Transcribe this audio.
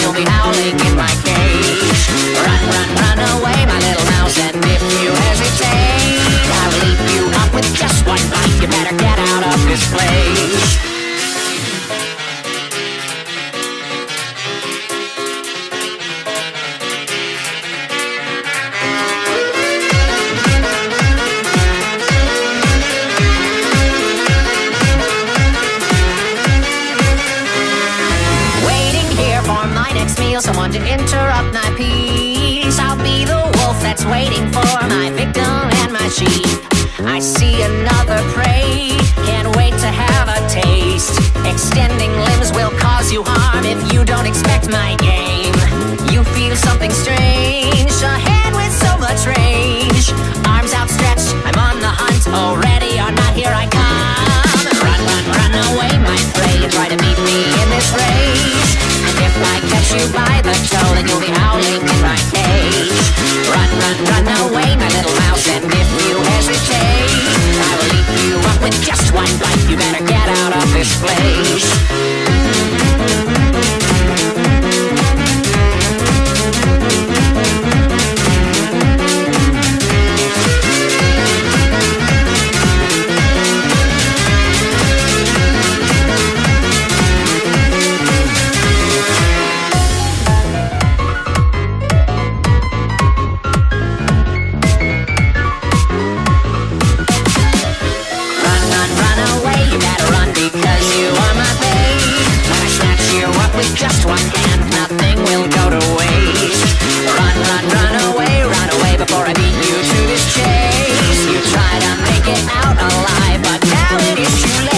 you'll be howling in my cage. Run, run, run away, my little mouse, and if you hesitate, I'll you up with just one bite. You better get out. feel someone to interrupt my peace. I'll be the wolf that's waiting for my victim and my sheep. I see another prey, can't wait to have a taste. Extending limbs will cause you harm if you don't expect my game. you by the toe, then you'll be howling. just one hand, nothing will go to waste. Run, run, run away, run away before I beat you to this chase. You try to make it out alive, but now it is too late.